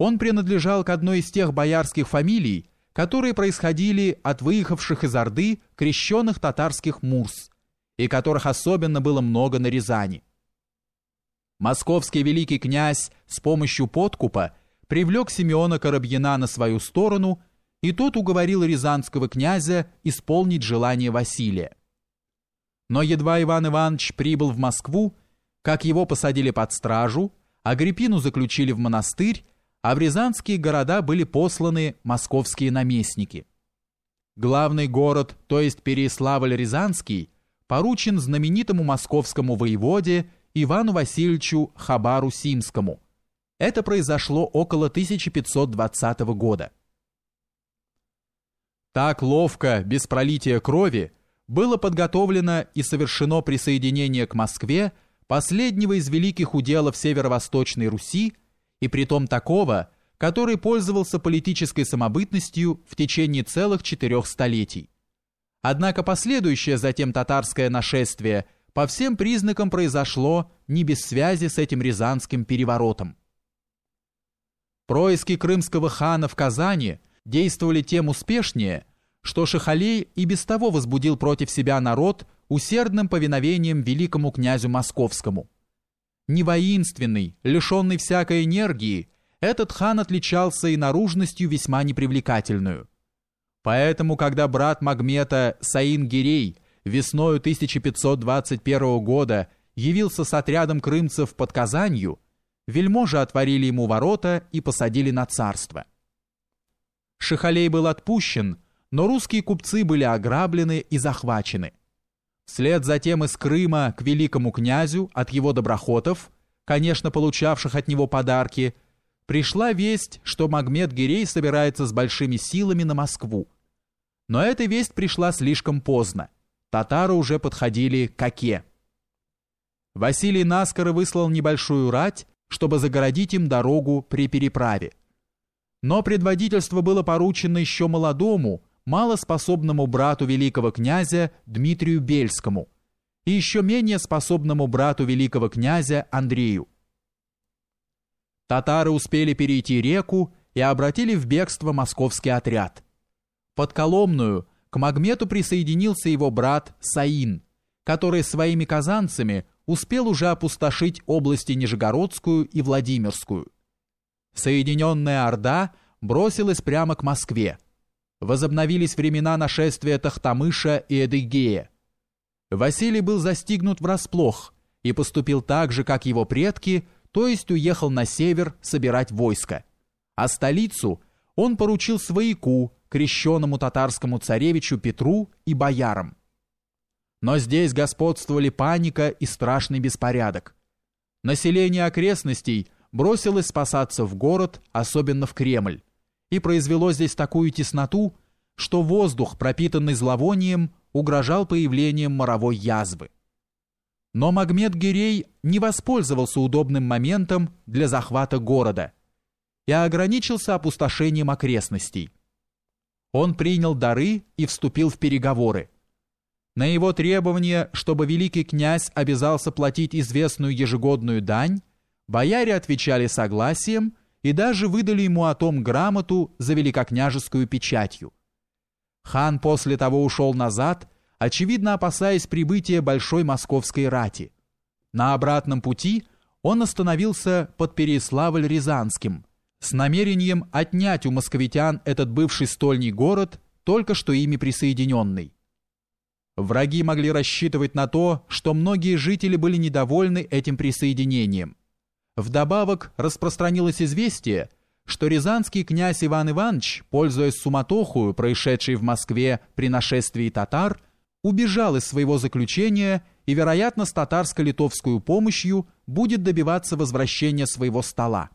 Он принадлежал к одной из тех боярских фамилий, которые происходили от выехавших из Орды крещенных татарских мурс, и которых особенно было много на Рязани. Московский великий князь с помощью подкупа привлек Симеона Коробьина на свою сторону, и тот уговорил рязанского князя исполнить желание Василия. Но едва Иван Иванович прибыл в Москву, как его посадили под стражу, Агриппину заключили в монастырь, а в рязанские города были посланы московские наместники. Главный город, то есть Переславль-Рязанский, поручен знаменитому московскому воеводе Ивану Васильевичу Хабару Симскому. Это произошло около 1520 года. Так ловко, без пролития крови, было подготовлено и совершено присоединение к Москве последнего из великих уделов Северо-Восточной Руси и притом такого, который пользовался политической самобытностью в течение целых четырех столетий. Однако последующее затем татарское нашествие по всем признакам произошло не без связи с этим рязанским переворотом. Происки крымского хана в Казани действовали тем успешнее, что Шахалей и без того возбудил против себя народ усердным повиновением великому князю московскому – не воинственный, лишенный всякой энергии, этот хан отличался и наружностью весьма непривлекательную. Поэтому, когда брат Магмета Саин Гирей весною 1521 года явился с отрядом крымцев под Казанью, вельможи отворили ему ворота и посадили на царство. Шихалей был отпущен, но русские купцы были ограблены и захвачены. Вслед затем из Крыма к великому князю от его доброхотов, конечно, получавших от него подарки, пришла весть, что Магмед Гирей собирается с большими силами на Москву. Но эта весть пришла слишком поздно. Татары уже подходили к Оке. Василий наскоро выслал небольшую рать, чтобы загородить им дорогу при переправе. Но предводительство было поручено еще молодому, малоспособному брату великого князя Дмитрию Бельскому и еще менее способному брату великого князя Андрею. Татары успели перейти реку и обратили в бегство московский отряд. Под Коломную к Магмету присоединился его брат Саин, который своими казанцами успел уже опустошить области Нижегородскую и Владимирскую. Соединенная Орда бросилась прямо к Москве, возобновились времена нашествия Тахтамыша и Эдыгея. Василий был застигнут врасплох и поступил так же, как его предки, то есть уехал на север собирать войско, а столицу он поручил свояку, крещенному татарскому царевичу Петру и боярам. Но здесь господствовали паника и страшный беспорядок. Население окрестностей бросилось спасаться в город, особенно в Кремль и произвело здесь такую тесноту, что воздух, пропитанный зловонием, угрожал появлением моровой язвы. Но Магмед Гирей не воспользовался удобным моментом для захвата города и ограничился опустошением окрестностей. Он принял дары и вступил в переговоры. На его требование, чтобы великий князь обязался платить известную ежегодную дань, бояре отвечали согласием и даже выдали ему о том грамоту за великокняжескую печатью. Хан после того ушел назад, очевидно опасаясь прибытия большой московской рати. На обратном пути он остановился под Переславль-Рязанским с намерением отнять у московитян этот бывший стольный город, только что ими присоединенный. Враги могли рассчитывать на то, что многие жители были недовольны этим присоединением. Вдобавок распространилось известие, что рязанский князь Иван Иванович, пользуясь суматохою, происшедшей в Москве при нашествии татар, убежал из своего заключения и, вероятно, с татарско-литовской помощью будет добиваться возвращения своего стола.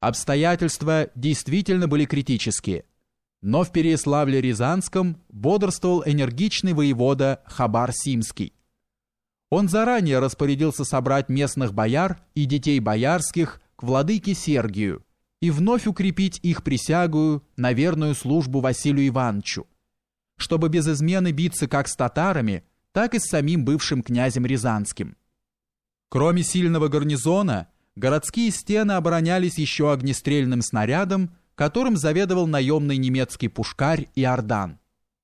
Обстоятельства действительно были критические, но в Переславле-Рязанском бодрствовал энергичный воевода Хабар Симский. Он заранее распорядился собрать местных бояр и детей боярских к владыке Сергию и вновь укрепить их присягую на верную службу Василию Ивановичу, чтобы без измены биться как с татарами, так и с самим бывшим князем Рязанским. Кроме сильного гарнизона, городские стены оборонялись еще огнестрельным снарядом, которым заведовал наемный немецкий пушкарь Иордан.